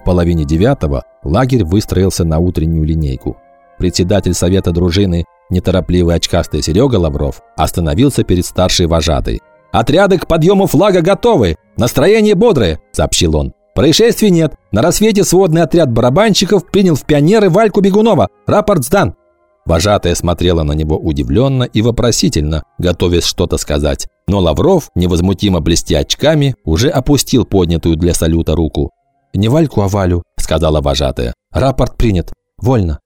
В половине девятого лагерь выстроился на утреннюю линейку. Председатель совета дружины, неторопливый очкастый Серега Лавров, остановился перед старшей вожатой. «Отряды к подъему флага готовы! Настроение бодрое!» – сообщил он. «Происшествий нет. На рассвете сводный отряд барабанщиков принял в пионеры Вальку Бегунова. Рапорт сдан!» Вожатая смотрела на него удивленно и вопросительно, готовясь что-то сказать. Но Лавров, невозмутимо блестя очками, уже опустил поднятую для салюта руку. «Не Вальку, а Валю», – сказала вожатая. «Рапорт принят. Вольно».